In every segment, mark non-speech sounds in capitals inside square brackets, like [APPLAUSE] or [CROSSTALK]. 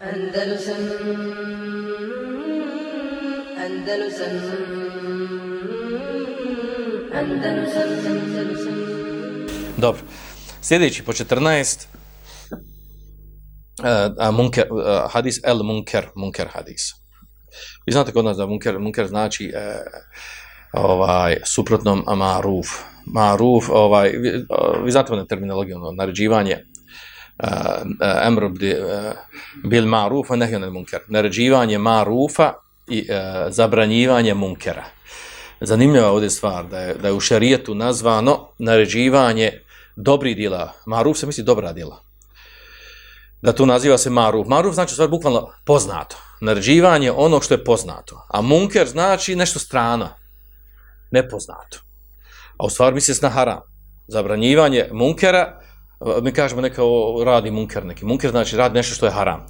Andalusam Andalusam Andalusam Andalusam Dobro. Sljedeći po 14 uh, e, munker, uh, hadis el munker, munker hadis. Vi znate kod nas da munker, munker znači uh, ovaj suprotnom maruf. Maruf, ovaj vi, uh, vi znate onu terminologiju, ono, naređivanje Eh, uh, emr uh, eh, bil maruf, wa nehi onaj munkar Naređivanje marufa i uh, zabranjivanje munkera. Zanimljiva ovdje stvar, da je, da je u šarijetu nazvano naređivanje dobri djela. Maruf se misli dobra djela. Da to naziva se maruf. Maruf znači stvar bukvalno poznato. Naređivanje onog što je poznato. A munker znači nešto strano. Nepoznato. A u stvari misli se na haram. Zabranjivanje munkera, mi kažemo neka radi munker neki. Munker znači radi nešto što je haram.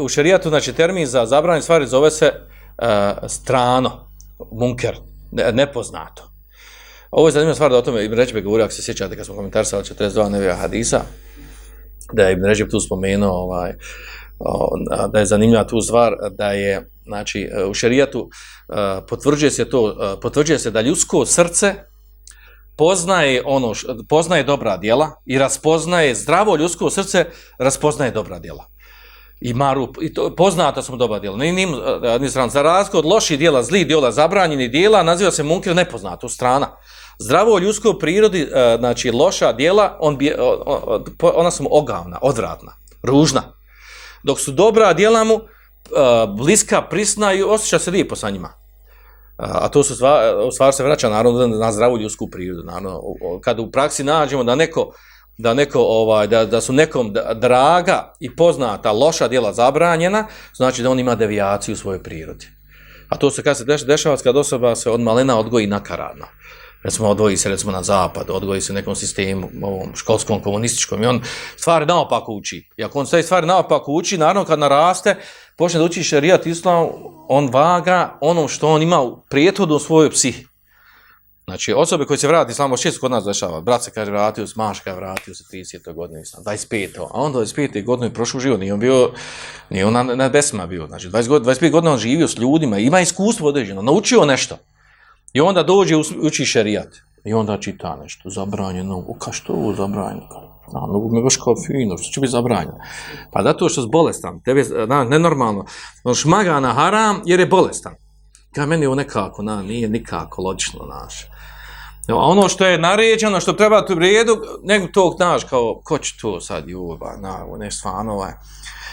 U šerijatu znači termin za zabranje stvari zove se uh, strano. Munker. Nepoznato. Ovo je zanimljiva stvar da o tome Ibn Ređbe govorio, ako se sjećate kad smo komentarsali 42 nevija hadisa, da je Ibn Ređbe tu spomenuo ovaj, da je zanimljiva tu stvar, da je znači, e, u šerijatu e, potvrđuje se to, potvrđuje se da ljudsko srce poznaje ono, poznaje dobra djela i raspoznaje zdravo ljudsko srce, raspoznaje dobra djela. I maru, i to, poznata smo dobra djela. Ni, ni, eh, ni stran, za razliku od loših djela, zli djela, zabranjenih djela, naziva se munkir nepoznato, strana zdravo ljudsko prirodi, eh, znači loša djela, on bi, ona su ogavna, odvratna, ružna. Dok su dobra djela mu eh, bliska, prisna i osjeća se lijepo sa njima. A to su stvar, stvar se vraća naravno na zdravu ljudsku prirodu. Naravno, kad u praksi nađemo da neko da neko ovaj da, da su nekom draga i poznata loša djela zabranjena, znači da on ima devijaciju u svojoj prirodi. A to se kad se dešava kad osoba se od malena odgoji nakaradno recimo odvoji se recimo na zapad, odvoji se nekom sistemu, ovom školskom, komunističkom, i on stvari naopako uči. I ako on sve stvari naopako uči, naravno kad naraste, počne da uči šarijat islam, on vaga ono što on ima prijethodu u svojoj psihi. Znači, osobe koje se vrati islamo, šest kod nas dešava, brat se kaže vratio se, maška je vratio se 30. godine islam, 25. A on 25. godine prošlo prošao život, nije on bio, nije on na, na desima bio, znači 20 god, 25 godina on živio s ljudima, ima iskustvo određeno, naučio nešto. I onda dođe uči šerijat. I onda čita nešto, zabranjeno. U ka što ovo zabranjeno? Na, no, me baš kao fino, što će biti zabranjeno? Pa da to što je bolestan, tebe, na, nenormalno. On šmaga na haram jer je bolestan. Ka meni ovo nekako, na, nije nikako logično, naš. A ono što je naređeno, što treba tu vrijedu, nego tog, znaš, kao, ko će to sad, juba, na, ovo nešto stvarno, ovaj.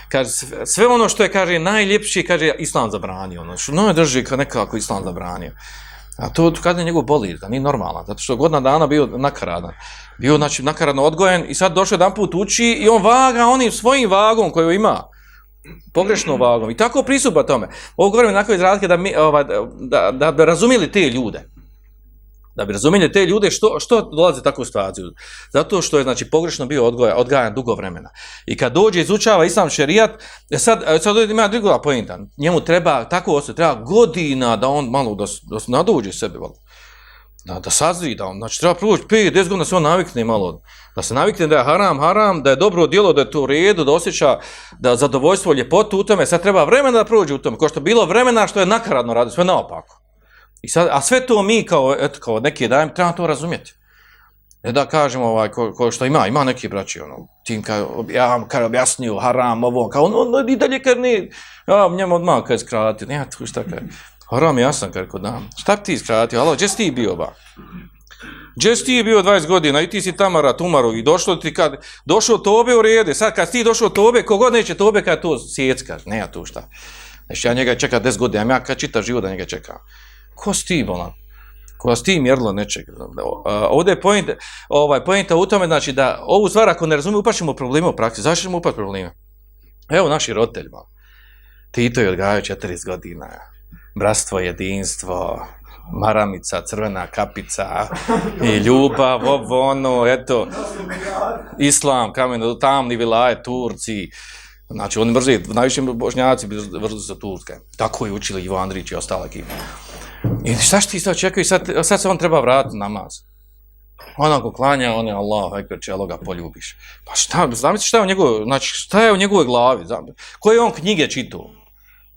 Kaže, sve ono što je, kaže, najljepši, kaže, islam zabranio, ono, što no drži kao nekako islam zabranio. A to kad je njegov boli, da nije normalan, zato što godina dana bio nakaradan. Bio znači, nakaradno odgojen i sad došao jedan put uči i on vaga onim svojim vagom koju ima. Pogrešno vagom. I tako pristupa tome. Ovo govorim onako iz razlike da, mi, ovaj, da, da, da, razumijeli te ljude da bi razumijeli te ljude što, što dolaze takvu situaciju. Zato što je znači pogrešno bio odgoja, odgajan dugo vremena. I kad dođe izučava islam šerijat, e sad, e, sad ima druga pojenta. Njemu treba, tako osoba, treba godina da on malo da, da nadođe sebe. Da, da sazri, da on, znači treba proći 5-10 godina da se on navikne malo. Da se navikne da je haram, haram, da je dobro djelo, da je to u redu, da osjeća da zadovoljstvo, ljepotu u tome. Sad treba vremena da prođe u tome. Ko što bilo vremena što je nakaradno radio, sve naopako. I sad, a sve to mi kao, eto, kao neki dajem, treba to razumjeti. Ne da kažemo ovaj, ko, ko što ima, ima neki braći, ono, tim kao, ja vam kao objasnio, haram, ovo, kao, on on i dalje, kad ne, ja, njemu odmah kad skrati, ne, tu šta kaj, haram, ja sam, kad kod nam, šta ti skratio, alo, gdje si ti bio, ba? Gdje si ti bio 20 godina, i ti si tamara, Tumarov i došlo ti kad, došlo tobe u rede, sad kad ti došlo tobe, kogod neće tobe, kad to sjeckaš, ne, tu šta. Znači, ja njega čekam 10 godina, ja kad čita život da njega čekam ko si ti, bolan? Ko si ti mjerilo nečeg? Ovdje je point, ovaj, point u tome, znači, da ovu stvar, ako ne razumije, upašimo probleme u praksi. Zašto ćemo upati probleme? Evo, naši roditelji, malo. Tito je odgajao 40 godina. Bratstvo, jedinstvo, maramica, crvena kapica i [LAUGHS] ljubav, ovo, ono, eto, islam, kamen, tamni vilaje, Turci, znači oni mrze, najviše božnjaci mrze za Turske. Tako je učili Ivo Andrić i ostala ekipa. I šta što ti sad čekaju, sad, sad se on treba vratiti namaz. Onako klanja, on je Allah, ekber, čelo ga poljubiš. Pa šta, zamisli šta je u njegovoj, znači šta je u njegovoj glavi? Znam, koje on knjige čitao?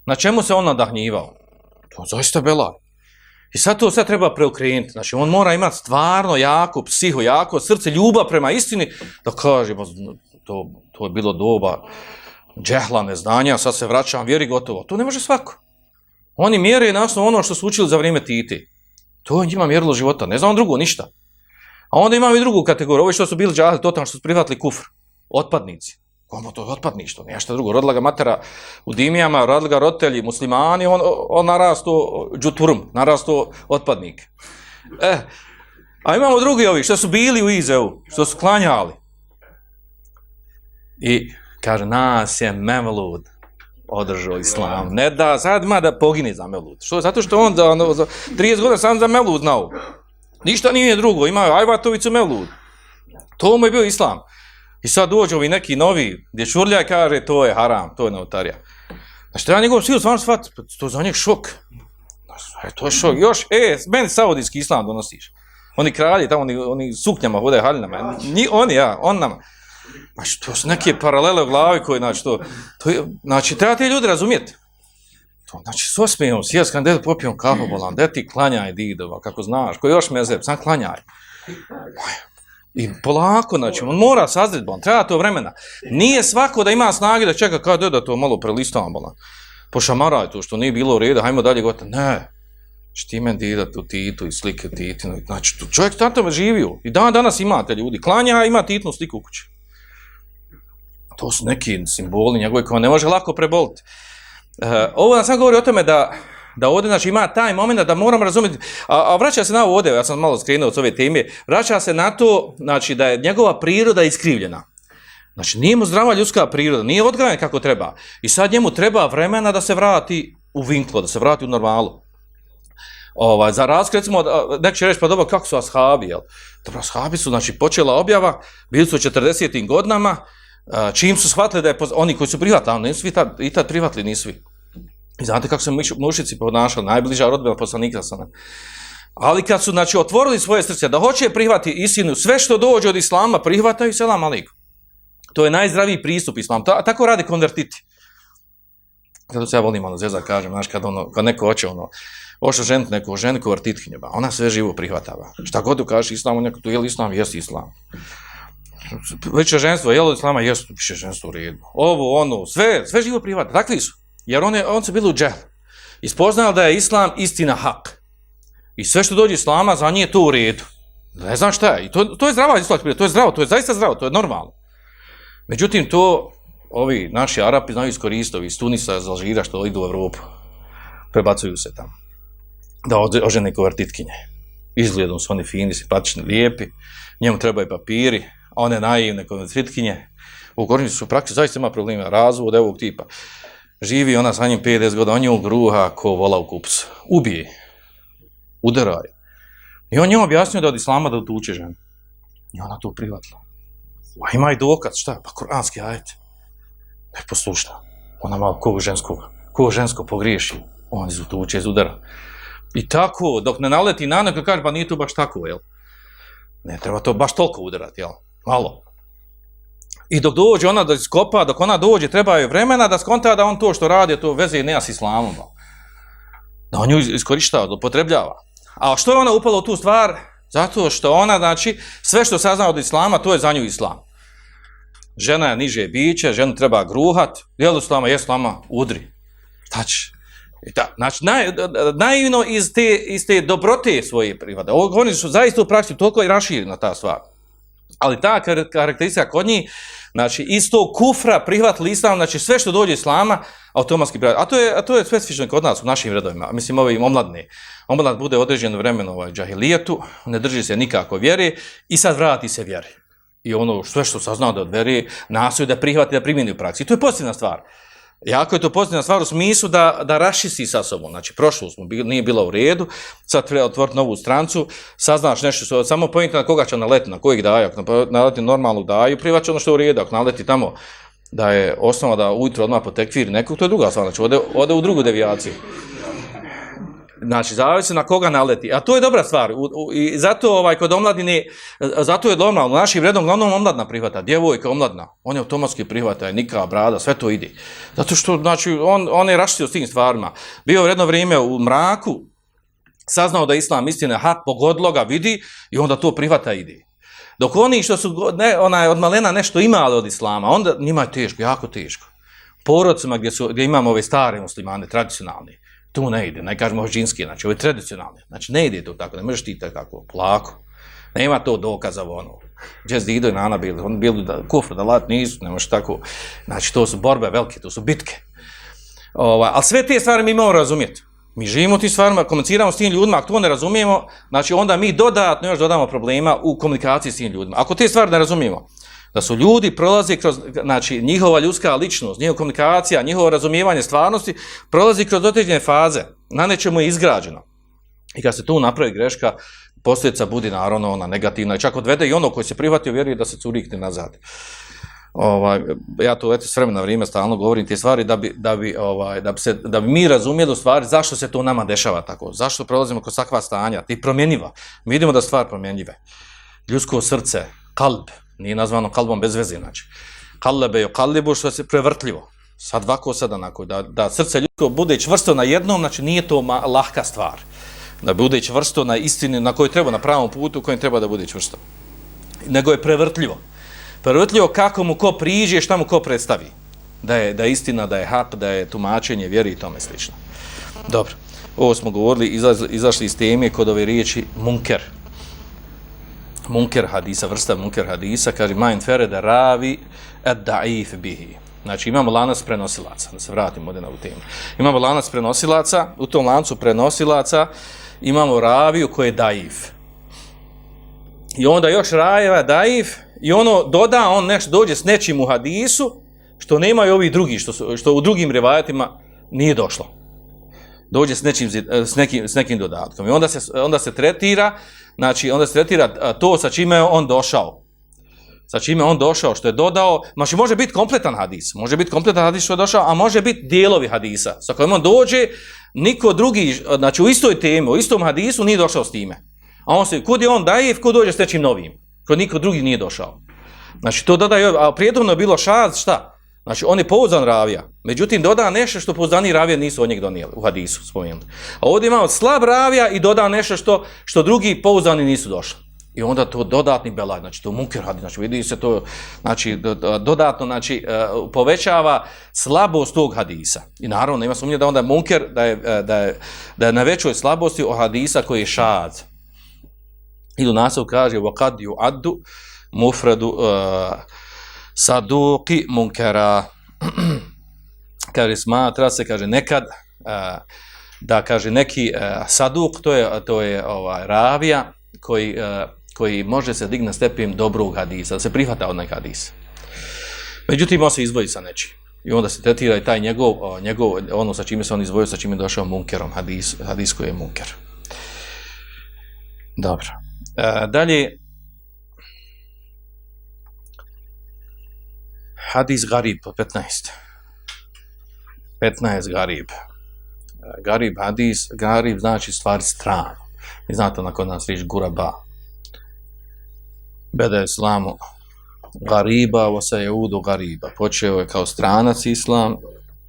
Na čemu se on nadahnjivao? To je zaista bela. I sad to sve treba preokrenuti. Znači, on mora imati stvarno jako, psiho, jako srce, ljubav prema istini, da kaže, to, to je bilo doba džehla, neznanja, sad se vraćam, vjeri gotovo. To ne može svako. Oni mjere osnovu ono što su učili za vrijeme Tite. To je njima mjerilo života, ne znam drugo, ništa. A onda imamo i drugu kategoriju, ovi što su bili džahli, totalno što su prihvatili kufr, otpadnici. Komu to je otpadništvo, nešto drugo. Rodila ga matera u dimijama, rodila ga roditelji, muslimani, on, on narasto džuturm, narasto otpadnik. Eh, a imamo drugi ovi, što su bili u Izeu, što su klanjali. I kaže, nas je Mevlud održao islam. Ne da, sad ima da pogine za Mevlud. Što? Zato što on za, ono, za 30 godina sam za Mevlud znao. Ništa nije drugo, ima Ajvatovicu Mevlud. To mu je bio islam. I sad dođe ovi neki novi, gdje i kaže, to je haram, to je notarija. Znači, treba njegovom silu stvarno shvatiti, pa to je za njeg šok. E, to je šok. Još, e, meni saudijski islam donosiš. Oni kralji, tamo oni, oni suknjama vode haljnama. Ni oni, ja, on nama. Pa znači, to su neke paralele u glavi koje, znači, to, to je, znači, treba te ljudi razumijeti. To, znači, s osmijom, sjes, kada dedu popijom kahu bolan, de ti klanjaj didova, kako znaš, koji još mezeb, sam klanjaj. I polako, znači, on mora sazreti bolan, treba to vremena. Nije svako da ima snage da čeka kada da to malo prelistavam bolam. Pošamaraj to što nije bilo u redu, hajmo dalje gotovo. Ne, Znači ti meni dida tu titu i slike titinu. Znači tu čovjek tamo živio. I dan danas imate ljudi. Klanja ima titnu sliku u kući. To su neki simboli njegove koje ne može lako preboliti. E, ovo nam sam govori o tome da, da ovdje znači, ima taj moment da moram razumjeti, a, a vraća se na ovo ovdje, ja sam malo skrenuo od ove teme, vraća se na to znači, da je njegova priroda iskrivljena. Znači nije mu zdrava ljudska priroda, nije odgajan kako treba. I sad njemu treba vremena da se vrati u vinklo, da se vrati u normalu. Ovaj, za razlik, recimo, nek će reći, pa dobro, kako su ashabi, jel? Dobro, ashabi su, znači, počela objava, bili su u 40. godinama, čim su shvatili da je, oni koji su prihvatili, nisu svi tad, i tad prihvatili, nisu svi. I znate kako su mušici ponašali, najbliža rodbina poslanika sa nam. Ali kad su, znači, otvorili svoje srce, da hoće prihvati istinu, sve što dođe od islama, prihvataju selam aliku. To je najzdraviji pristup islamu. Ta, tako radi konvertiti. Zato se ja volim, ono, zezak kažem, znaš, kad, ono, kad neko hoće, ono, hoće ženiti neko ženu konvertitkinju, ona sve živo prihvatava. Šta god tu islamu, neko tu je li islam, jesi islam veće ženstvo, jel od islama, jesu više ženstvo u redu. Ovo, ono, sve, sve živo privatno, takvi su. Jer one, on su bili u džehlu. Ispoznali da je islam istina hak. I sve što dođe islama, za nje to u redu. Ne znam šta je. I to, to je zdrava islam, to je zdravo, to je zaista zdravo, to je normalno. Međutim, to ovi naši Arapi znaju iskoristiti, iz Tunisa, iz Alžira, što idu u Evropu. Prebacuju se tamo. Da ožene konvertitkinje. Izgledom su oni fini, simpatični, lijepi. Njemu trebaju papiri, one naivne konvertitkinje, u Kornicu su praksi zaista ima problema, razvod ovog tipa. Živi ona sa njim 50 godina, on je u gruha ko vola u kupcu. Ubije. Udaraj. I on je objasnio da od islama da utuče ženu. I ona to privatila. A ima i dokaz, šta? Pa koranski ajet. Neposlušna. Ona malo kog ženskog, kogo žensko pogriješi. On iz utuče, iz udara. I tako, dok ne naleti na neko, kaže, pa nije to baš tako, jel? Ne treba to baš toliko udarati, jel? Malo. I dok dođe ona da iskopa, dok ona dođe, treba joj vremena da skonta da on to što radi, to veze nema s islamom. Da on nju iskorištava, da potrebljava. A što je ona upala u tu stvar? Zato što ona, znači, sve što sazna od islama, to je za nju islam. Žena je niže biće, ženu treba gruhat, je li islama, je islama, udri. Znači, I ta, znači, naj, naivno iz te, iz te dobrote svoje privade. Ovo, oni su zaista u praksi toliko i raširina ta stvar. Ali ta karakteristika kod njih, znači, isto kufra prihvatili islam, znači, sve što dođe islama, automatski prihvatili. A to je, a to je specifično kod nas, u našim redovima, mislim, ovi omladni. Omlad bude određeno vremeno ovaj džahilijetu, ne drži se nikako vjeri i sad vrati se vjeri. I ono, sve što saznao da od vjeri, nastoji da prihvati, da primjeni u praksi. I to je pozitivna stvar. Jako je to pozitivna stvar u smislu da, da rašisi sa sobom. Znači, prošlo smo, nije bilo u redu, sad treba otvoriti novu strancu, saznaš nešto, što, samo pojenta na koga će naleti, na kojih daje, ako naleti normalnu daju, privaće ono što je u redu, ako naleti tamo da je osnova da ujutro odmah potekviri nekog, to je druga stvar, znači ode, ode u drugu devijaciju. Znači, zavisi na koga naleti. A to je dobra stvar. U, u, I zato ovaj, kod omladine, zato je normalno, u našim redom glavnom omladna prihvata, djevojka omladna, on je automatski prihvata, nika, brada, sve to ide. Zato što, znači, on, on je raštio s tim stvarima. Bio je jedno vrijeme u mraku, saznao da je islam istina, ha, pogodilo ga, vidi, i onda to prihvata ide. Dok oni što su ne, onaj, od malena nešto imali od islama, onda njima je teško, jako teško. Porodcima gdje, su, gdje imamo ove stare muslimane, tradicionalne, tu ne ide, ne kažemo hođinski, znači ove tradicionalne, znači ne ide to tako, ne možeš ti tako, plako. Nema to dokaza ono. Gdje Dido i nana bili, oni bili da kufr, da lat nisu, ne možeš tako. Znači to su borbe velike, to su bitke. Ova, ali sve te stvari mi moramo razumjeti. Mi živimo tim stvarima, komuniciramo s tim ljudima, ako to ne razumijemo, znači onda mi dodatno još dodamo problema u komunikaciji s tim ljudima. Ako te stvari ne razumijemo, da su ljudi prolazi kroz, znači njihova ljudska ličnost, njihova komunikacija, njihovo razumijevanje stvarnosti, prolazi kroz određene faze, na nečemu je izgrađeno. I kad se tu napravi greška, posljedica budi naravno ona negativna. I čak odvede i ono koji se prihvatio vjeruje da se curikne nazad. Ovaj ja to eto s vremena vrijeme stalno govorim te stvari da bi da bi ovaj da bi se da bi mi razumjeli u stvari zašto se to nama dešava tako. Zašto prolazimo kroz takva stanja? Ti promjenjiva. Mi vidimo da stvar promjenjive. Ljudsko srce kalb nije nazvano kalbom bez veze znači Kalebe je kalibu što se prevrtljivo sad vako, sad onako da da srce ljudsko bude čvrsto na jednom znači nije to ma, lahka stvar da bude čvrsto na istini na kojoj treba na pravom putu kojem treba da bude čvrsto nego je prevrtljivo prevrtljivo kako mu ko priđe, šta mu ko predstavi. Da je, da je istina, da je hap, da je tumačenje, vjeri i tome slično. Dobro, ovo smo govorili, izlaz, izašli iz teme kod ove riječi munker. Munker hadisa, vrsta munker hadisa, kaže ma fere da ravi et daif bihi. Znači imamo lanac prenosilaca, da se vratimo ovdje na ovu temu. Imamo lanac prenosilaca, u tom lancu prenosilaca imamo raviju koji je daif. I onda još rajeva daif, i ono doda, on nešto dođe s nečim u hadisu, što nemaju ovi drugi, što, su, što u drugim rivajatima nije došlo. Dođe s, nečim, eh, s, nekim, s nekim dodatkom. I onda se, eh, onda se tretira, znači onda se tretira eh, to sa čime je on došao. Sa čime on došao, što je dodao, znači može biti kompletan hadis, može biti kompletan hadis što je došao, a može biti dijelovi hadisa. Sa kojim on dođe, niko drugi, znači u istoj temi, u istom hadisu nije došao s time. A on se, kud je on daje, kud dođe s nečim novim kod niko drugi nije došao. Znači, to dodaje, a prijedobno je bilo šaz, šta? Znači, on je pouzdan ravija. Međutim, doda nešto što pouzdani ravija nisu od njeg donijeli, u hadisu spomenuli. A ovdje imamo slab ravija i doda nešto što, što drugi pouzdani nisu došli. I onda to dodatni belaj, znači to munker radi, znači vidi se to, znači dodatno, znači e, povećava slabost tog hadisa. I naravno, nema sumnje da onda munker, da je, e, da je, da je na većoj slabosti o hadisa koji je šad. Idu nasav kaže وَقَدْ يُعَدُّ مُفْرَدُ uh, saduki munkara. [CLEARS THROAT] kaže, smatra se, kaže, nekad da kaže neki saduk, to je, to je ovaj, ravija koji, koji može se digna stepim dobrog hadisa, da se prihvata od nekog hadisa. Međutim, on se izvoji sa nečim. I onda se tretira i taj njegov, njegov, ono sa čime se on izvojio, sa čime je došao munkerom, hadis, hadis koji je munker. Dobro. E, dalje, hadis garib, 15. 15 garib. E, garib hadis, garib znači stvar strano. Vi znate na kod nas riječ guraba. Beda je islamu gariba, osa je udu gariba. Počeo je kao stranac islam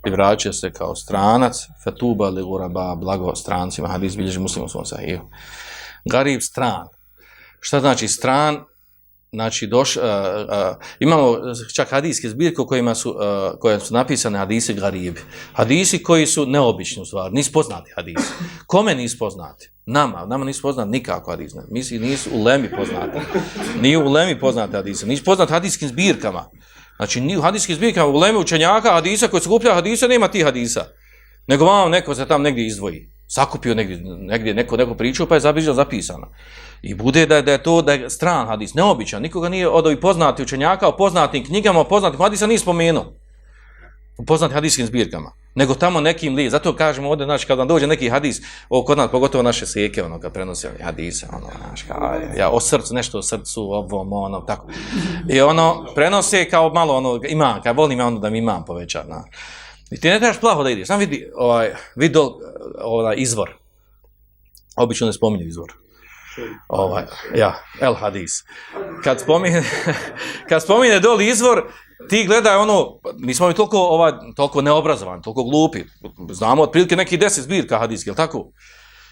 i vraća se kao stranac. Fetuba li guraba, blago strancima. Hadis bilježi muslimu svom sahiju. Garib stran šta znači stran, znači doš, uh, uh, imamo čak hadijske zbirke u kojima su, uh, koje su napisane hadise garibi. Hadisi koji su neobični u stvari, nisu poznati hadisi. Kome nisu poznati? Nama, nama nisu poznati nikako hadise. Misli, nisu u lemi poznati. Nije u lemi poznati hadise. Nisu poznati hadijskim zbirkama. Znači, ni u hadijskim zbirkama, u lemi učenjaka hadisa koji skuplja hadisa, nema ti hadisa. Nego vam neko se tam negdje izdvoji sakupio negdje, negdje neko, neko priču, pa je zabiđeno zapisano. I bude da je, da je to da je stran hadis, neobičan, nikoga nije od ovih poznati učenjaka, o poznatim knjigama, o poznatim hadisa nije spomenuo. U poznatim hadijskim zbirkama. Nego tamo nekim li, zato kažemo ovdje, znači, kad vam dođe neki hadis, o, kod nas, pogotovo naše seke, ono, kad prenose hadise, ono, znači, kao, ja, o srcu, nešto o srcu, ovom, ono, tako. I ono, prenose kao malo, ono, imam, kad volim ja ono da mi imam povećan, na. I ti ne trebaš plaho da ideš, sam vidi, ovaj, vidi ovaj izvor. obično ne spominju izvor. Ovaj, ja, el hadis. Kad spomine, [LAUGHS] kad spomine doli izvor, ti gledaj ono, mi smo mi toliko, ovaj, toliko neobrazovani, toliko glupi. Znamo otprilike neki deset zbirka hadijski, je tako?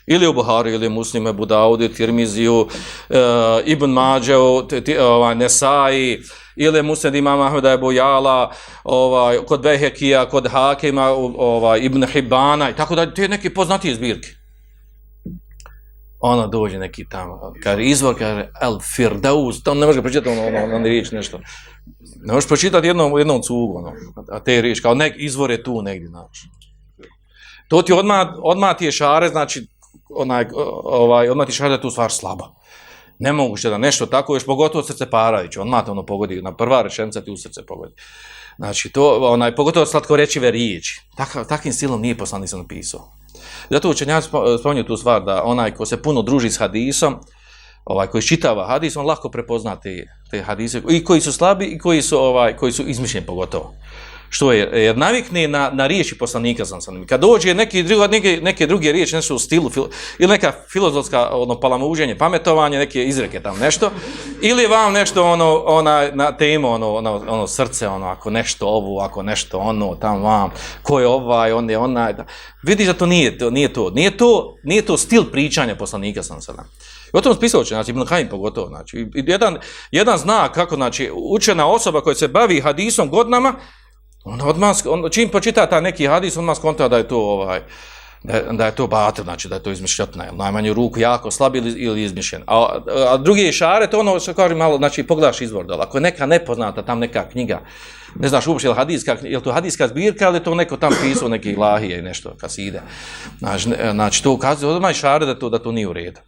Ili u Buhari, ili Muslim, Budaudi, Tirmiziju, e, Ibn Mađeo, ovaj, Nesai, ili Muslim imam Ahmeda Ebu Jala, ovaj, kod Behekija, kod Hakima, ovaj, Ibn Hibana, i tako da, te neki poznatije zbirke ono dođe neki tamo, ono, kaže izvor, kaže El Firdaus, tamo ne može pročitati ono, ono, ono, ono riječ nešto. Ne možeš pročitati jednom, jednom cugu, ono, a te riječ, kao nek, izvor je tu negdje, znači. To ti odmah, odmah ti je šare, znači, onaj, ovaj, odmah ti šare tu stvar slaba. Nemoguće da nešto tako, još pogotovo srce Paravić, on mate ono pogodi, na prva rečenica ti u srce pogodi. Znači, to, onaj, pogotovo slatko rečive riječi. Takav, takim stilom nije poslanik napisao. Zato učenjaci spominju tu stvar da onaj ko se puno druži s hadisom, ovaj koji čitava hadis, on lako prepozna te, te hadise i koji su slabi i koji su ovaj koji su izmišljeni pogotovo. Što je jer navikne na na riječi poslanika sam sam. Kad dođe neki drugi neke neke druge riječi nešto u stilu filo, ili neka filozofska ono palamuđenje, pametovanje, neke izreke tamo nešto ili vam nešto ono ona na temu ono ono ono srce ono ako nešto ovo, ako nešto ono tamo vam ko je ovaj, on je onaj. Da, vidiš da to nije to, nije to. Nije to, nije to stil pričanja poslanika sam sam. I o tom spisao će, znači, Ibn Haim pogotovo, znači, jedan, jedan zna kako, znači, učena osoba koja se bavi hadisom godinama, Onda odmah, on, čim počita ta neki hadis, odmah skonta da je to ovaj, da, da je to batel, znači da je to izmišljotna, ili najmanju ruku jako slab ili, ili izmišljen. A, a drugi šare, to ono što kaže malo, znači pogledaš izvor dole, ako je neka nepoznata tam neka knjiga, ne znaš uopšte je hadijska, je to hadiska zbirka, ali to neko tam pisao neki lahije i nešto, kad ide. Znači, znači to ukazuje, odmah šare da to, da to nije u redu.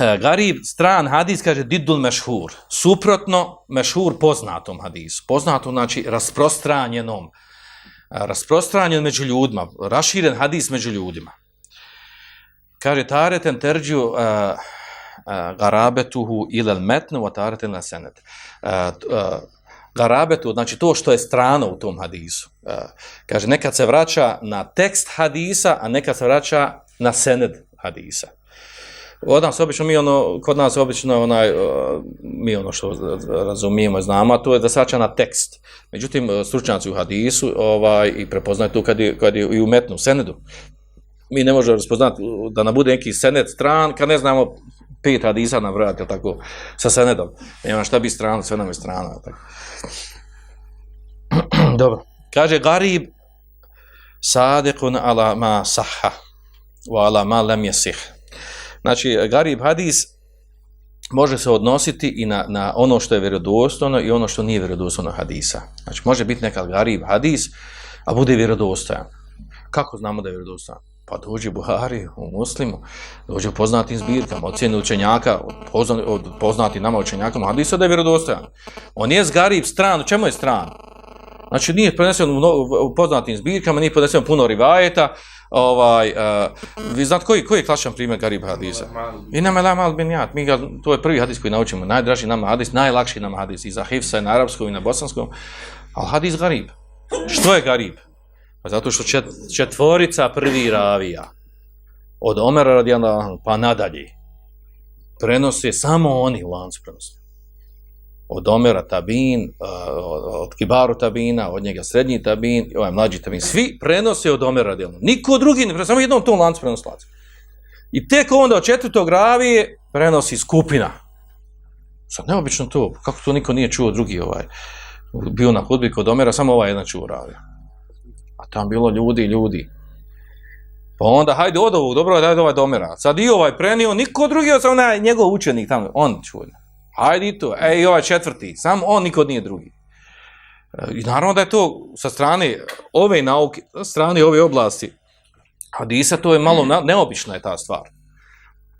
E, Garib stran hadis kaže didul mešhur, suprotno mešhur poznatom hadisu, poznatom znači rasprostranjenom, e, rasprostranjen među ljudima, raširen hadis među ljudima. Kaže tareten terđu uh, uh, garabetuhu ilal metnu, a tareten na senet. Uh, uh, garabetu, znači to što je strano u tom hadisu. Uh, kaže, nekad se vraća na tekst hadisa, a nekad se vraća na sened hadisa. Od nas obično mi ono, kod nas obično onaj, mi ono što razumijemo i znamo, a to je da sača na tekst. Međutim, stručnjaci u hadisu ovaj, i prepoznaju tu kad je, kad je i umetnu senedu. Mi ne možemo razpoznati da nam bude neki sened stran, kad ne znamo pet hadisa na vrati, tako, sa senedom. Nema šta bi strano, sve nam je strano. Tako. [CLEARS THROAT] Dobro. Kaže, garib sadekun ala ma saha wa ala ma lam jesih. Znači, garib hadis može se odnositi i na, na ono što je vjerodostojno i ono što nije vjerodostojno hadisa. Znači, može biti nekad garib hadis, a bude vjerodostojan. Kako znamo da je vjerodostojan? Pa dođe Buhari u muslimu, dođe u poznatim zbirkama, ocjeni učenjaka, od poznati nama učenjakama hadisa da je vjerodostojan. On je garib stran, u čemu je stran? Znači, nije prenesen u, u poznatim zbirkama, nije prenesen puno rivajeta, ovaj uh, vi znate koji koji je klasičan primjer garib hadisa i nama la mal binjat mi ga to je prvi hadis koji naučimo. Najdraži nam hadis najlakši nam hadis. I za hifsa na arapskom i na bosanskom. Al hadis garib. Što je garib? Pa zato što čet, četvorica prvi ravija. Od Omera radijallahu pa nadalje. Prenose samo oni u lancu prenose od Omera Tabin, od Kibaru Tabina, od njega srednji Tabin, ovaj mlađi Tabin, svi prenose od Omera radijalno. Niko drugi ne prenosi, samo jednom tom lancu prenosi lancu. I tek onda od četvrtog ravije prenosi skupina. Sad neobično to, kako to niko nije čuo drugi ovaj, bio na hudbi kod Omera, samo ovaj jedan čuo ravija. A tam bilo ljudi ljudi. Pa onda, hajde od ovog, dobro, hajde ovaj do Omera. Sad i ovaj prenio, niko drugi, samo onaj njegov učenik tamo, on čuje. Hajde to, ej, ovaj četvrti, sam on, niko nije drugi. E, I naravno da je to sa strane ove nauke, sa strane ove oblasti, hadisa, to je malo neobična je ta stvar.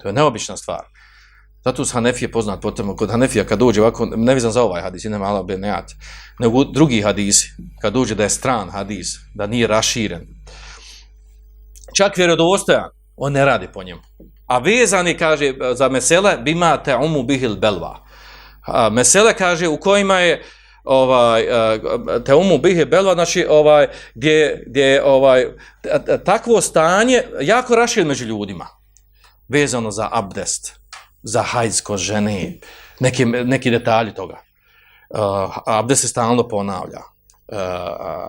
To je neobična stvar. Zato su Hanefije poznat potom, kod Hanefija kad dođe ovako, ne vizam za ovaj hadis, nema malo benejat, nego drugi hadisi, kad dođe da je stran hadis, da nije raširen, čak vjerodostojan, on ne radi po njemu. A vezani, kaže, za mesele, bima te umu bihil belva. A, mesele kaže u kojima je ovaj e, te umu bihe belva znači ovaj gdje gdje ovaj takvo stanje jako rašireno među ljudima vezano za abdest za hajsko žene neki neki detalji toga. Uh, abdest se stalno ponavlja. Uh,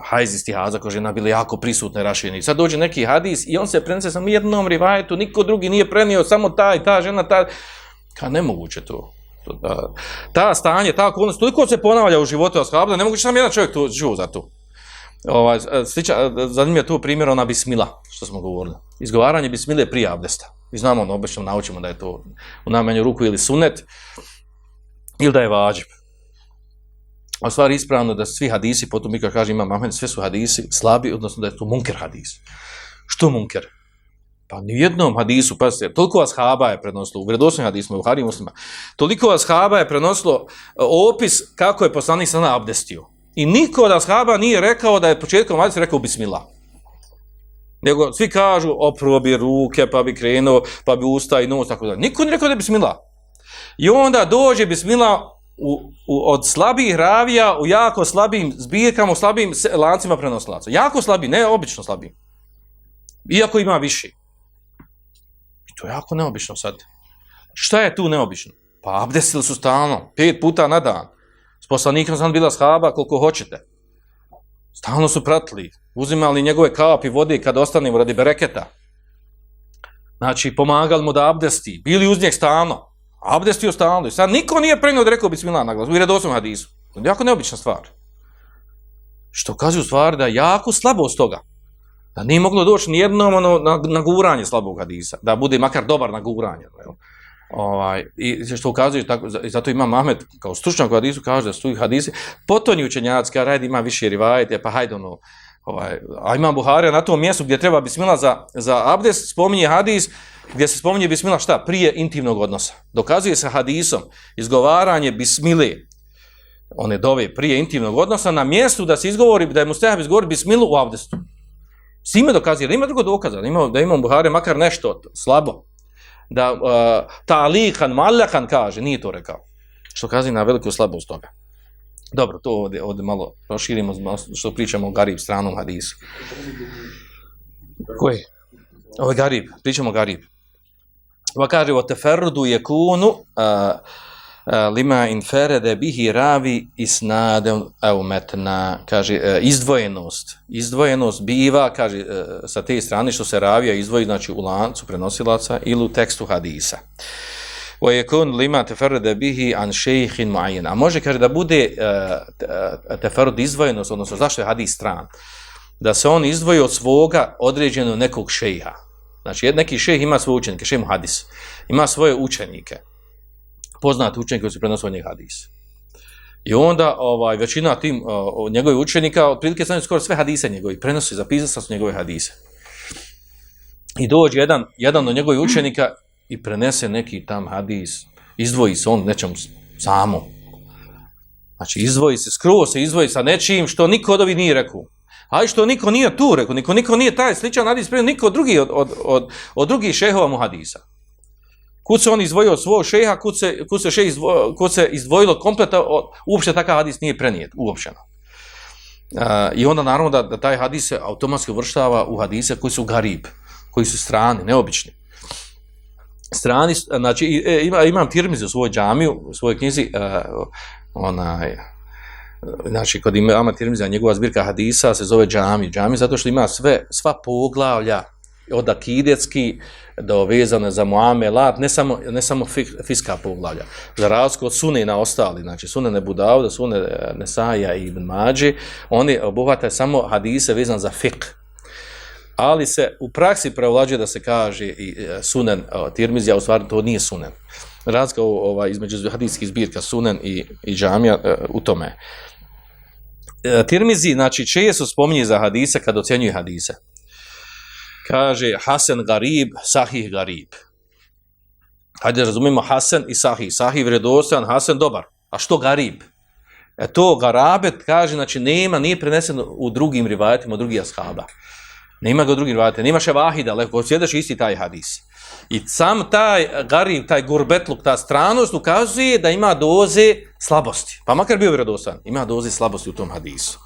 hajz istihaza ko žena bili jako prisutne rašireni sad dođe neki hadis i on se prenese samo jednom rivajetu niko drugi nije prenio samo taj ta žena ta ka nemoguće to ta, ta stanje, ta okolnost, toliko se ponavlja u životu ashaba, da ne mogući sam jedan čovjek tu živu za to. Ovaj, sliča, zanimljivo je tu primjer ona bismila, što smo govorili. Izgovaranje bismile prije abdesta. I znamo, ono, obično naučimo da je to u najmanju ruku ili sunet, ili da je vađib. A u stvari ispravno da svi hadisi, potom mi kaže imam Mahmed, sve su hadisi slabi, odnosno da je to munker hadis. Što munker? Pa ni u jednom hadisu, pa se toliko ashaba je prenosilo, u vredosnim hadisima, u Hari muslima, toliko ashaba je prenosilo e, opis kako je poslanik sana abdestio. I niko od ashaba nije rekao da je početkom hadisa rekao bismillah. Nego svi kažu, oprvo bi ruke, pa bi krenuo, pa bi usta i nos, tako da. Niko nije rekao da je bismillah. I onda dođe bismillah u, u, od slabih ravija u jako slabim zbirkama, u slabim lancima prenoslaca. Jako slabi, ne obično slabi. Iako ima više. To je jako neobično sad. Šta je tu neobično? Pa abdestili su stalno, pet puta na dan. S poslanikom sam bila shaba koliko hoćete. Stalno su pratili, uzimali njegove kapi vode kad ostanemo radi bereketa. Znači, pomagali mu da abdesti, bili uz njeg stalno. Abdestio stalno. I sad niko nije prenio da rekao bismillah na glas, u redosnom hadisu. To je jako neobična stvar. Što kaže u stvar da je jako slabost toga. Da nije moglo doći nijednom ono, na, na guranje slabog hadisa, da bude makar dobar na guranje. Jel? Ovaj, I što ukazuje, tako, i zato ima Mahmed kao stručnjak u hadisu, kaže da su tu hadisi, potonji učenjaci, kada radi ima više rivajte, pa hajde ono, ovaj, a ima Buharija na tom mjestu gdje treba bismila za, za abdest, spominje hadis, gdje se spominje bismila šta? Prije intimnog odnosa. Dokazuje se hadisom izgovaranje bismile, one dove prije intimnog odnosa, na mjestu da se izgovori, da je mustahab izgovori bismilu u abdestu. Sime dokazuje, da ima drugo dokaza, da ima, da ima Buhari makar nešto slabo. Da uh, Talihan, malakan kaže, nije to rekao. Što kazi na veliku slabost toga. Dobro, to ovdje, ovdje malo proširimo, što pričamo o Garib stranom hadisu. Koji? Ovo je Garib, pričamo o Garib. Va kaže, o teferdu je kunu, uh, Eh, lima inferede bihi ravi isnade au metna, kaže, eh, izdvojenost. Izdvojenost biva, kaže, eh, sa te strane što se ravija izdvoji, znači u lancu prenosilaca ili u tekstu hadisa. Wa yakun lima tafarrada bihi an shaykhin muayyan. A može kaže da bude uh, izdvojenost, odnosno zašto je hadis stran? Da se on izdvoji od svoga određenog nekog šejha. Znači, neki šejh ima svoje učenike, šejh hadis. Ima svoje učenike. Poznati učenik koji su prenosili njeg hadis. I onda ovaj većina tim uh, njegovih učenika otprilike znaju skoro sve hadise njegovi, prenosi, zapisao su njegove hadise. I dođe jedan, jedan od njegovih učenika i prenese neki tam hadis, izdvoji se on nečem samo. Znači, izdvoji se, skruo se izdvoji sa nečim što niko od ovih nije rekao. A što niko nije tu rekao, niko, niko nije taj sličan hadis prenio, niko drugi od, od, od, od drugih šehova mu hadisa. Kud se on izdvojio svog šeha, kud se, kud se, šeh izdvojilo, kud se izdvojilo kompleta, uopšte takav hadis nije prenijet, uopšteno. Uh, I onda naravno da, da taj hadis se automatski uvrštava u hadise koji su garib, koji su strani, neobični strani, znači e, ima, imam tirmizi u svojoj džamiju, u svojoj knjizi, uh, onaj, znači kod ima tirmizi, njegova zbirka hadisa se zove džami, džami zato što ima sve, sva poglavlja od akidetski do vezane za muamelat, ne samo, ne samo fiska poglavlja, za razliku od sune na ostali, znači sune ne Budavda, sune e, Nesaja i Ibn Mađi, oni obuhvataju samo hadise vezan za fik, ali se u praksi prevlađuje da se kaže i e, sunen e, tirmizija, u stvari to nije sunen. Razlika ova, između hadijskih zbirka sunen i, i džamija u tome. Tirmizi, znači, često spominje za hadise kad ocjenjuje hadise. Kaže Hasan Garib, Sahih Garib. Hajde razumimo Hasan i Sahih. Sahih vredostan, Hasan dobar. A što Garib? E to Garabet kaže, znači nema, nije preneseno u drugim rivajetima, u drugih ashaba. Nema ga u drugim rivajete, nema ševahida, leko sjedeš isti taj hadis. I sam taj garib, taj gurbetluk, ta stranost ukazuje da ima doze slabosti. Pa makar bio vredostan, ima doze slabosti u tom hadisu.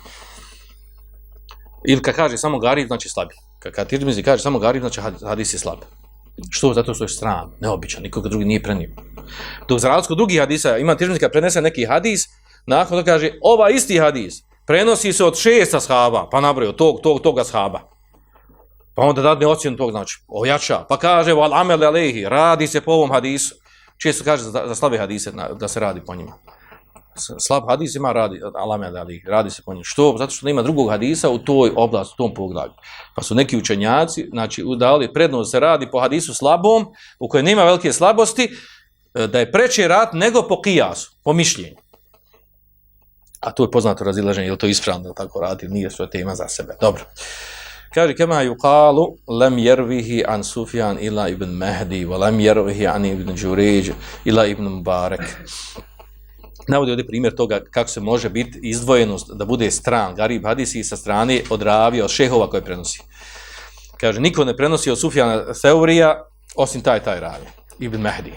Ili kad kaže samo garib, znači slabiji. Kad, Tirmizi kaže samo garib, znači hadis je slab. Što? Zato što je stran, neobičan, nikoga drugi nije prenio. Dok za razliku drugih hadisa, ima Tirmizi kad prenese neki hadis, nakon to kaže, ova isti hadis, prenosi se od šesta shaba, pa nabraju, tog, tog, toga shaba. Pa onda dadne ocjenu tog, znači, ojača, pa kaže, val amel alehi, radi se po ovom hadisu. Često kaže za, za slabe hadise da se radi po njima slab hadis ima radi alame ali radi se po njemu što? Zato što nema drugog hadisa u toj oblasti u tom poglavlju. Pa su neki učenjaci znači udali prednost se radi po hadisu slabom u kojem nema velike slabosti e, da je preče rad nego po kijasu po mišljenju. A to je poznato razilaženje je to ispravno da tako radi nije sve tema za sebe. Dobro. Kaže, kema yuqalu lam yervihi an Sufjan ila ibn Mahdi, wa lam yervihi an ibn Đuređ ila ibn Mubarak navodi ovdje primjer toga kako se može biti izdvojenost da bude stran, garib hadisi sa strane od ravija, od šehova koje prenosi. Kaže, niko ne prenosi od Sufjana Seurija, osim taj taj ravi, Ibn Mehdi.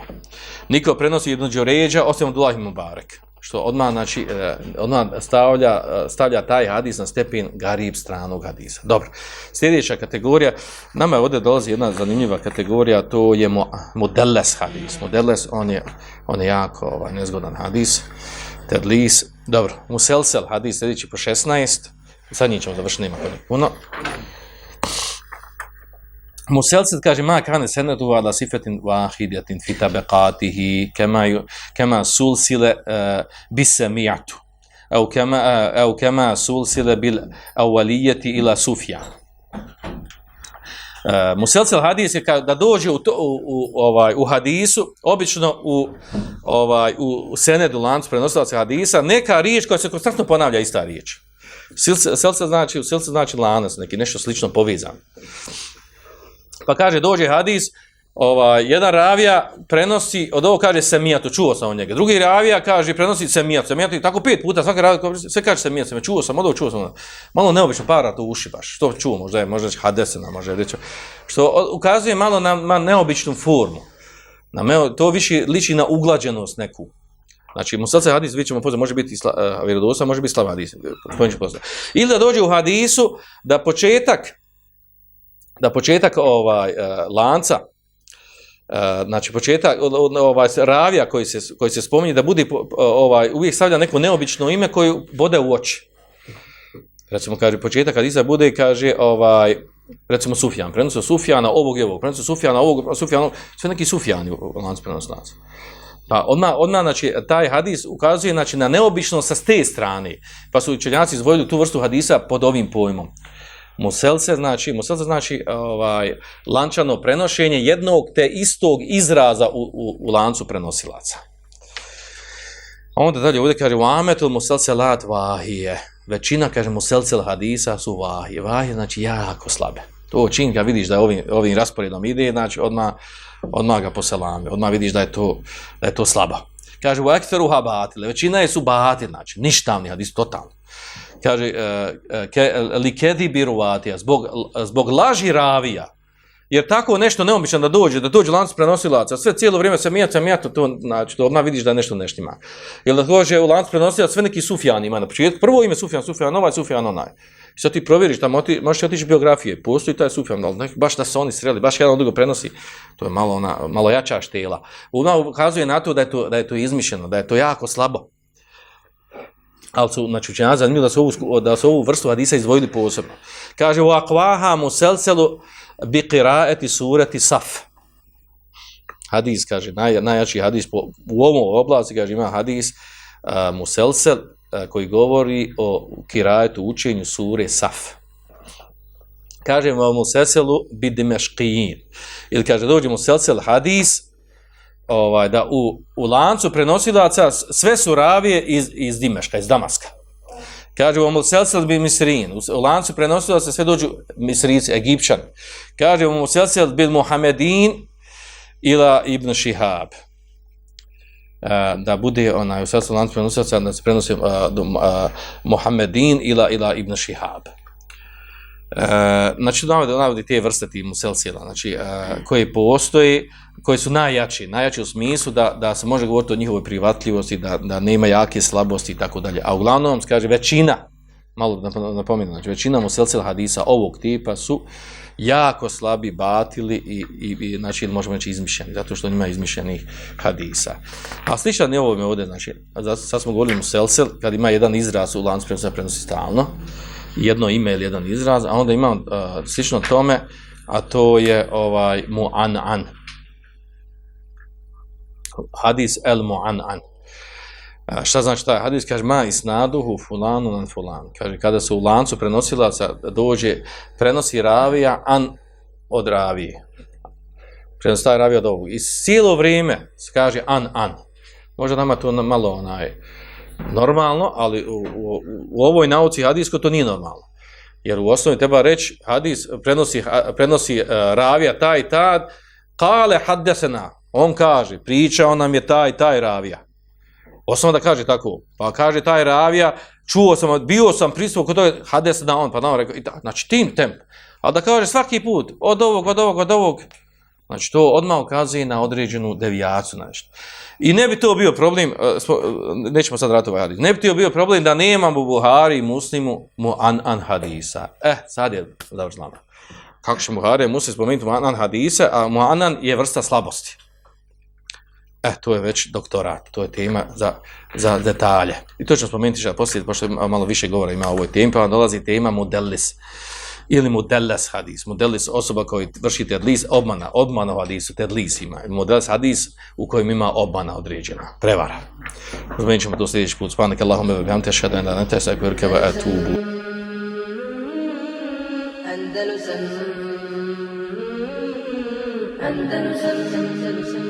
Niko prenosi Ibn Đoređa osim od Ulahim Mubarek što odmah, znači, e, odmah stavlja, e, stavlja taj hadis na stepen garib stranog hadisa. Dobro, sljedeća kategorija, nama je ovdje dolazi jedna zanimljiva kategorija, to je modeles hadis. Modeles, on je, on je jako ovaj, nezgodan hadis. Tedlis, dobro, muselsel hadis, sljedeći po 16, sad njih ćemo završiti, nema puno. Muselcid kaže ma kane senedu ala sifetin wahidatin fi tabaqatihi kama kama sulsila uh, e, bisami'atu au kama uh, e, au kama sulsila bil awaliyati ila sufya Uh, e, Muselcel hadis je da dođe u, to, u, u, ovaj, u hadisu, obično u, ovaj, u, senedu lancu prenosilaca hadisa, neka riječ koja se konstantno ponavlja ista riječ. Selce znači, selce znači lanac, neki nešto slično povezano. Pa kaže, dođe hadis, ovaj, jedan ravija prenosi, od ovo kaže semijatu, čuo sam od njega. Drugi ravija kaže, prenosi semijatu, semijatu i tako pet puta, svaka ravija, sve kaže semijatu, semijatu, čuo sam, od ovo čuo sam. Malo neobično para to uši baš, što čuo, možda je, možda reći hadesena, možda reći. Što ukazuje malo na, na neobičnu formu. Na me, to više liči na uglađenost neku. Znači, musalce hadis, vidjet ćemo pozdrav, može biti uh, eh, vjerodosa, može biti slav hadis. Eh, Ili da dođe u hadisu, da početak, da početak ovaj uh, lanca uh, znači početak ovaj ravija koji se koji se spominje da bude ovaj uvijek stavlja neko neobično ime koje bode u oči recimo kaže početak kad iza bude kaže ovaj recimo Sufjan prenosi Sufjana ovog je ovog prenosi Sufjana ovog Sufjana sve neki Sufjani u lancu prenosilaca Pa odmah, odmah znači, taj hadis ukazuje znači, na neobično sa te strane. Pa su učenjaci izvojili tu vrstu hadisa pod ovim pojmom. Muselse znači, muselse znači ovaj, lančano prenošenje jednog te istog izraza u, u, u lancu prenosilaca. A onda dalje ovdje kaže, vametul muselse lat vahije. Većina, kaže, muselse hadisa su vahije. Vahije znači jako slabe. To čin ga vidiš da ovim, ovim rasporedom ide, znači odmah, odmah ga poselame. Odmah vidiš da je to, da je to slaba. Kaže, u ekteru habatile. Većina je su batile, znači ništavni hadis, totalno kaže uh, ke, li kedi zbog, zbog laži ravija. Jer tako nešto neobično da dođe da dođe lanac prenosilaca sve cijelo vrijeme se mijaca mijato, to znači to odmah vidiš da nešto neštima ili da dođe u lanac prenosilaca sve neki sufjan ima na početku. Prvo ime sufjan sufjan ovaj sufjan onaj. I sad ti provjeriš tamo ti možeš otići biografije postoji taj sufjan ali baš da se oni sreli baš jedan drugo prenosi to je malo ona malo jača štela. Ona ukazuje na to da je to da je to izmišljeno da je to jako slabo ali su, znači, učenjaci zanimljivo da su ovu, da su ovu vrstu hadisa izdvojili posebno. Kaže, u akvaha muselselu bi qiraeti sureti saf. Hadis, kaže, naj, najjači hadis po, u ovom oblasti, kaže, ima hadis uh, muselsel uh, koji govori o kiraetu učenju sure saf. Kaže, u muselselu bi dimešqijin. Ili kaže, dođe muselsel hadis, ovaj da u, u lancu prenosilaca sve su ravije iz, iz Dimeška, iz Damaska. Kaže u Muselsel bin Misrin, u lancu prenosilaca sve dođu Misrici, Egipćani. Kaže u Muselsel bin Muhammedin ila Ibn Shihab. E, da bude onaj u sredstvu lancu prenosilaca da se prenosi uh, uh, Muhammedin ila ila Ibn Shihab. E, znači, navodi, navodi te vrste ti muselsila, znači, e, koje postoje, koji su najjači, najjači u smislu da, da se može govoriti o njihovoj privatljivosti, da, da nema jake slabosti i tako dalje. A uglavnom, kaže, većina, malo napomenu, znači, većina muselsila hadisa ovog tipa su jako slabi batili i, i, i znači, možemo reći izmišljeni, zato što ima izmišljenih hadisa. A sličan je ovo me ovdje, znači, sad smo govorili muselsel, kad ima jedan izraz u lancu prenosi, prenosi stalno, jedno ime ili jedan izraz, a onda imam uh, slično tome, a to je ovaj mu'an-an. Hadis el mu'an-an. A šta znači taj hadis? Kaže, ma isnaduhu fulanu nan fulan. Kaže, kada se u lancu prenosilaca dođe, prenosi ravija an od ravije. Prenosi taj ravija od ovog. I cijelo vrijeme se kaže an an. Možda nama to malo onaj, normalno, ali u, u, u ovoj nauci hadijskoj to nije normalno. Jer u osnovi treba reći, hadis prenosi, prenosi uh, ravija taj tad, kale haddesena, on kaže, pričao nam je taj taj ravija. Osnovno da kaže tako, pa kaže taj ravija, čuo sam, bio sam prisuo kod toga, hadesena on, pa nam rekao, znači tim temp. A da kaže svaki put, od ovog, od ovog, od ovog, Znači, to odmah ukazuje na određenu devijacu, nešto. I ne bi to bio problem, e, e, nećemo sad ratovaj hadis, ne bi to bio problem da nemamo u Buhari i Muslimu mu an, an hadisa. Eh, sad je završeno. Kako će Buhari i Muslim spomenuti mu an, an hadisa, a mu an je vrsta slabosti. Eh, to je već doktorat, to je tema za, za detalje. I to ćemo spomenuti što poslije, pošto malo više govora ima o ovoj temi, pa vam dolazi tema modelis ili modeles hadis. Modeles osoba koji vrši tedlis, obmana, obmana u hadisu, tedlis ima. Modeles hadis u kojem ima obmana određena, prevara. Zmenit ćemo to sljedeći put. Spanak Allahumma wa bihamdika ashhadu an la ilaha illa anta astaghfiruka wa atubu. Andalusam Andalusam Andalusam